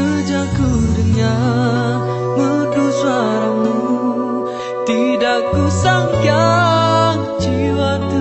Sejak ku dengar merdu suaramu. Tidak ku sangka jiwa tu